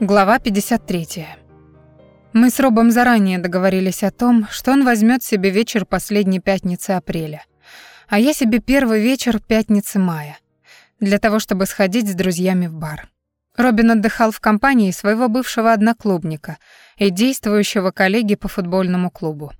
Глава 53. Мы с Робом заранее договорились о том, что он возьмет себе вечер последней пятницы апреля, а я себе первый вечер пятницы мая, для того, чтобы сходить с друзьями в бар. Робин отдыхал в компании своего бывшего одноклубника и действующего коллеги по футбольному клубу.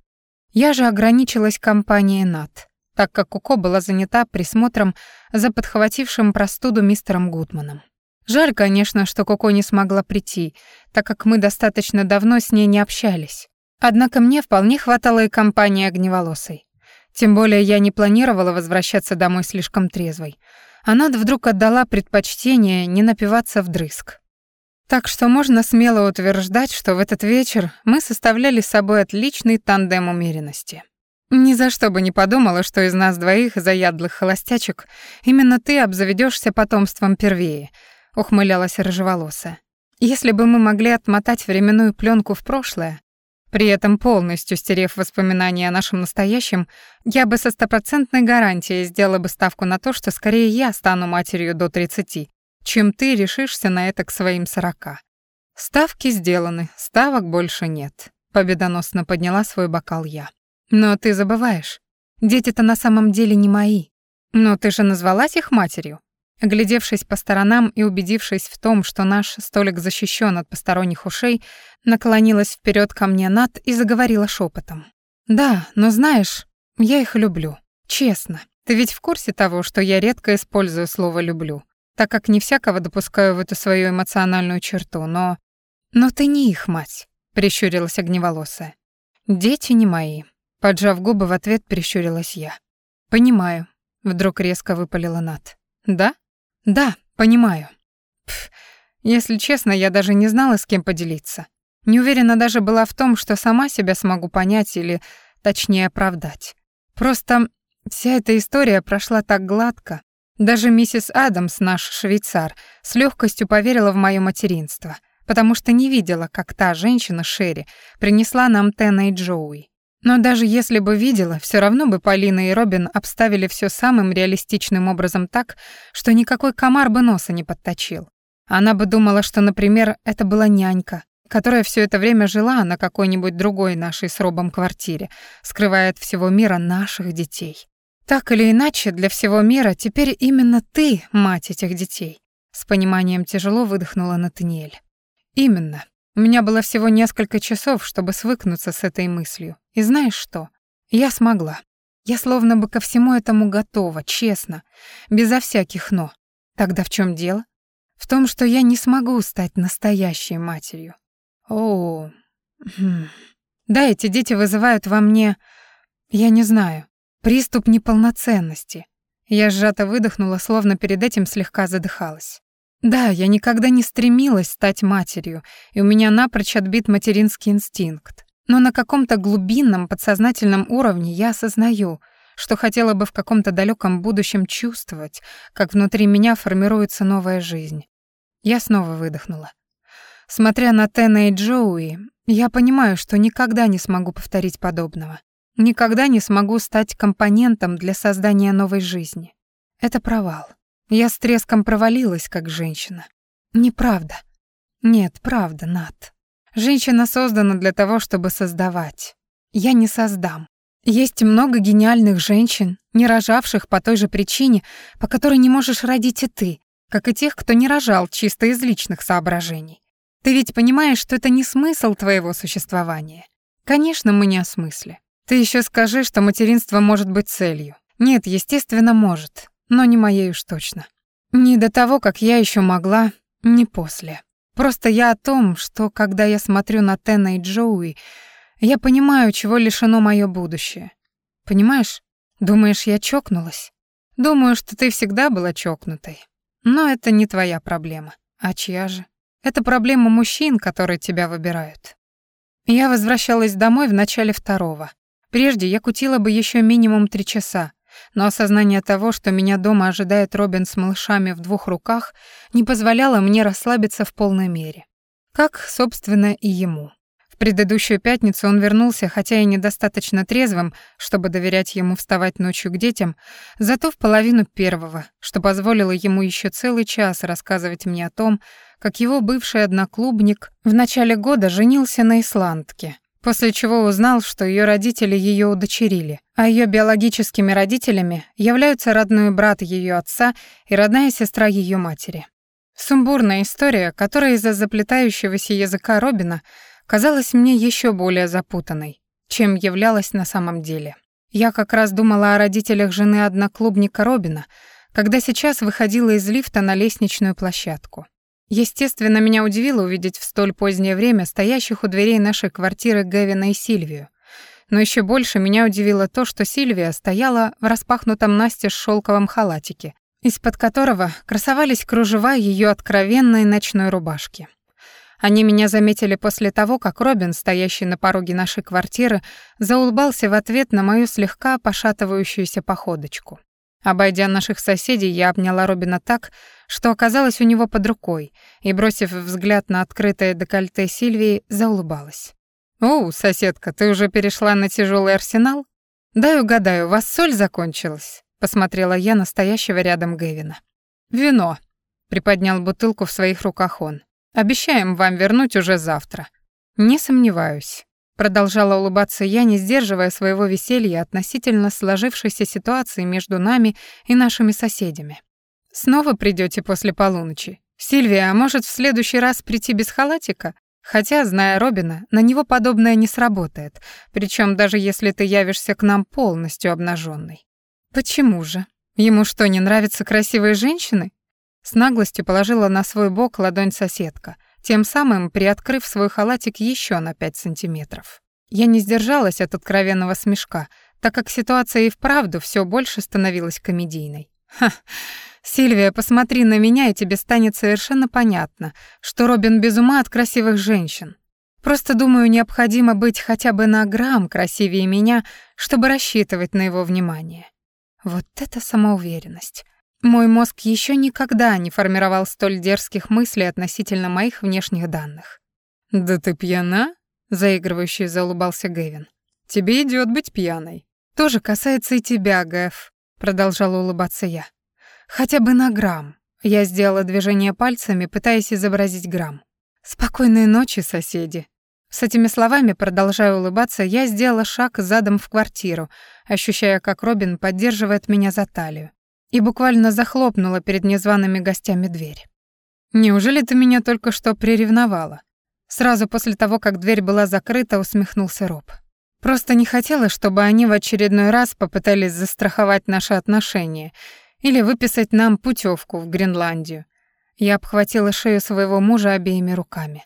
Я же ограничилась компанией Нат, так как Куко была занята присмотром за подхватившим простуду мистером Гудманом. Жаль, конечно, что Коко не смогла прийти, так как мы достаточно давно с ней не общались. Однако мне вполне хватало и компании огневолосой. Тем более я не планировала возвращаться домой слишком трезвой. Она вдруг отдала предпочтение не напиваться вдрызг. Так что можно смело утверждать, что в этот вечер мы составляли с собой отличный тандем умеренности. Ни за что бы не подумала, что из нас двоих заядлых холостячек именно ты обзаведешься потомством первее — ухмылялась рыжеволосая. Если бы мы могли отмотать временную пленку в прошлое, при этом полностью стерев воспоминания о нашем настоящем, я бы со стопроцентной гарантией сделала бы ставку на то, что скорее я стану матерью до 30, чем ты решишься на это к своим 40. Ставки сделаны, ставок больше нет. Победоносно подняла свой бокал я. Но ты забываешь, дети-то на самом деле не мои. Но ты же назвалась их матерью. Оглядевшись по сторонам и убедившись в том, что наш столик защищен от посторонних ушей, наклонилась вперед ко мне Над и заговорила шепотом. «Да, но знаешь, я их люблю. Честно. Ты ведь в курсе того, что я редко использую слово «люблю», так как не всякого допускаю в эту свою эмоциональную черту, но... Но ты не их мать», — прищурилась огневолосая. «Дети не мои». Поджав губы, в ответ прищурилась я. «Понимаю», — вдруг резко выпалила Над. «Да?» Да, понимаю. Пф, если честно, я даже не знала, с кем поделиться. Не уверена даже была в том, что сама себя смогу понять или, точнее, оправдать. Просто вся эта история прошла так гладко. Даже миссис Адамс, наш швейцар, с легкостью поверила в моё материнство, потому что не видела, как та женщина, Шерри, принесла нам Тена и Джоуи. Но даже если бы видела, все равно бы Полина и Робин обставили все самым реалистичным образом так, что никакой комар бы носа не подточил. Она бы думала, что, например, это была нянька, которая все это время жила на какой-нибудь другой нашей с Робом квартире, скрывая от всего мира наших детей. Так или иначе, для всего мира теперь именно ты мать этих детей. С пониманием тяжело выдохнула Натаниэль. Именно. У меня было всего несколько часов, чтобы свыкнуться с этой мыслью. И знаешь что? Я смогла. Я словно бы ко всему этому готова, честно, безо всяких «но». Тогда в чем дело? В том, что я не смогу стать настоящей матерью. О, хм. да, эти дети вызывают во мне, я не знаю, приступ неполноценности. Я сжато выдохнула, словно перед этим слегка задыхалась. Да, я никогда не стремилась стать матерью, и у меня напрочь отбит материнский инстинкт. Но на каком-то глубинном подсознательном уровне я осознаю, что хотела бы в каком-то далеком будущем чувствовать, как внутри меня формируется новая жизнь. Я снова выдохнула. Смотря на Тена и Джоуи, я понимаю, что никогда не смогу повторить подобного. Никогда не смогу стать компонентом для создания новой жизни. Это провал. Я с треском провалилась, как женщина. Неправда. Нет, правда, Над. Женщина создана для того, чтобы создавать. Я не создам. Есть много гениальных женщин, не рожавших по той же причине, по которой не можешь родить и ты, как и тех, кто не рожал чисто из личных соображений. Ты ведь понимаешь, что это не смысл твоего существования. Конечно, мы не о смысле. Ты еще скажи, что материнство может быть целью. Нет, естественно, может но не моей уж точно. Не до того, как я еще могла, не после. Просто я о том, что когда я смотрю на Тена и Джоуи, я понимаю, чего лишено мое будущее. Понимаешь? Думаешь, я чокнулась? Думаю, что ты всегда была чокнутой. Но это не твоя проблема. А чья же? Это проблема мужчин, которые тебя выбирают. Я возвращалась домой в начале второго. Прежде я кутила бы еще минимум три часа, но осознание того, что меня дома ожидает Робин с малышами в двух руках, не позволяло мне расслабиться в полной мере. Как, собственно, и ему. В предыдущую пятницу он вернулся, хотя и недостаточно трезвым, чтобы доверять ему вставать ночью к детям, зато в половину первого, что позволило ему еще целый час рассказывать мне о том, как его бывший одноклубник в начале года женился на исландке, после чего узнал, что ее родители ее удочерили, а ее биологическими родителями являются родной брат ее отца и родная сестра ее матери. Сумбурная история, которая из-за заплетающегося языка Робина казалась мне еще более запутанной, чем являлась на самом деле. Я как раз думала о родителях жены одноклубника Робина, когда сейчас выходила из лифта на лестничную площадку. Естественно, меня удивило увидеть в столь позднее время стоящих у дверей нашей квартиры Гевина и Сильвию. Но еще больше меня удивило то, что Сильвия стояла в распахнутом настежь шелковом халатике, из-под которого красовались кружева ее откровенной ночной рубашки. Они меня заметили после того, как Робин, стоящий на пороге нашей квартиры, заулыбался в ответ на мою слегка пошатывающуюся походочку. Обойдя наших соседей, я обняла Робина так, что оказалась у него под рукой, и, бросив взгляд на открытое декольте Сильвии, заулыбалась. «О, соседка, ты уже перешла на тяжелый арсенал? Дай угадаю, у вас соль закончилась?» — посмотрела я настоящего рядом Гэвина. «Вино», — приподнял бутылку в своих руках он. Обещаем вам вернуть уже завтра». «Не сомневаюсь», — продолжала улыбаться я, не сдерживая своего веселья относительно сложившейся ситуации между нами и нашими соседями. «Снова придете после полуночи? Сильвия, а может, в следующий раз прийти без халатика? Хотя, зная Робина, на него подобное не сработает, причем даже если ты явишься к нам полностью обнаженной. Почему же? Ему что, не нравятся красивые женщины? С наглостью положила на свой бок ладонь соседка, тем самым приоткрыв свой халатик еще на пять сантиметров. Я не сдержалась от откровенного смешка, так как ситуация и вправду все больше становилась комедийной. Ха, Сильвия, посмотри на меня, и тебе станет совершенно понятно, что Робин без ума от красивых женщин. Просто думаю, необходимо быть хотя бы на грамм красивее меня, чтобы рассчитывать на его внимание. Вот это самоуверенность. Мой мозг еще никогда не формировал столь дерзких мыслей относительно моих внешних данных. «Да ты пьяна?» — заигрывающе заулыбался Гэвин. «Тебе идет быть пьяной». «Тоже касается и тебя, Гэв», — продолжала улыбаться я. «Хотя бы на грамм». Я сделала движение пальцами, пытаясь изобразить грамм. «Спокойной ночи, соседи». С этими словами, продолжая улыбаться, я сделала шаг задом в квартиру, ощущая, как Робин поддерживает меня за талию и буквально захлопнула перед незваными гостями дверь. «Неужели ты меня только что приревновала?» Сразу после того, как дверь была закрыта, усмехнулся Роб. «Просто не хотела, чтобы они в очередной раз попытались застраховать наши отношения или выписать нам путевку в Гренландию». Я обхватила шею своего мужа обеими руками.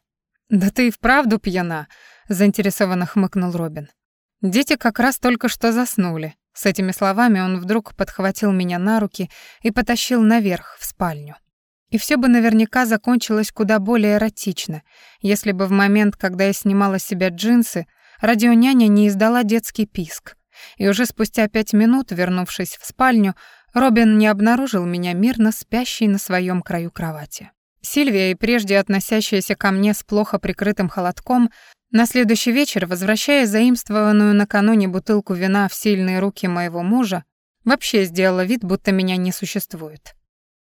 «Да ты и вправду пьяна», — заинтересованно хмыкнул Робин. «Дети как раз только что заснули. С этими словами он вдруг подхватил меня на руки и потащил наверх, в спальню. И все бы наверняка закончилось куда более эротично, если бы в момент, когда я снимала с себя джинсы, радионяня не издала детский писк. И уже спустя пять минут, вернувшись в спальню, Робин не обнаружил меня мирно спящей на своем краю кровати. Сильвия, и прежде относящаяся ко мне с плохо прикрытым холодком, на следующий вечер, возвращая заимствованную накануне бутылку вина в сильные руки моего мужа, вообще сделала вид, будто меня не существует.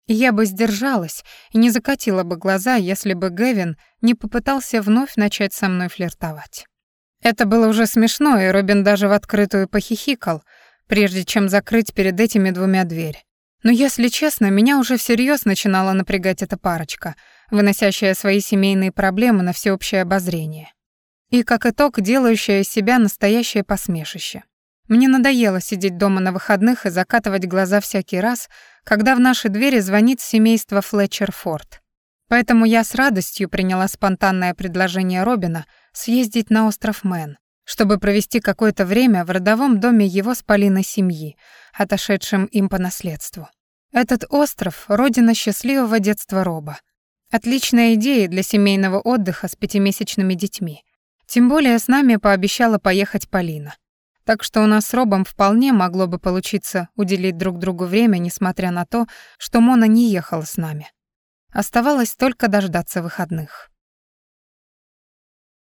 Я бы сдержалась и не закатила бы глаза, если бы Гэвин не попытался вновь начать со мной флиртовать. Это было уже смешно, и Робин даже в открытую похихикал, прежде чем закрыть перед этими двумя дверь. Но если честно, меня уже всерьез начинала напрягать эта парочка, выносящая свои семейные проблемы на всеобщее обозрение. И, как итог, делающая из себя настоящее посмешище. Мне надоело сидеть дома на выходных и закатывать глаза всякий раз, когда в наши двери звонит семейство Флетчер Форд. Поэтому я с радостью приняла спонтанное предложение Робина съездить на остров Мэн, чтобы провести какое-то время в родовом доме его спалиной семьи, отошедшем им по наследству. Этот остров — родина счастливого детства Роба. Отличная идея для семейного отдыха с пятимесячными детьми. Тем более с нами пообещала поехать Полина. Так что у нас с Робом вполне могло бы получиться уделить друг другу время, несмотря на то, что Мона не ехала с нами. Оставалось только дождаться выходных.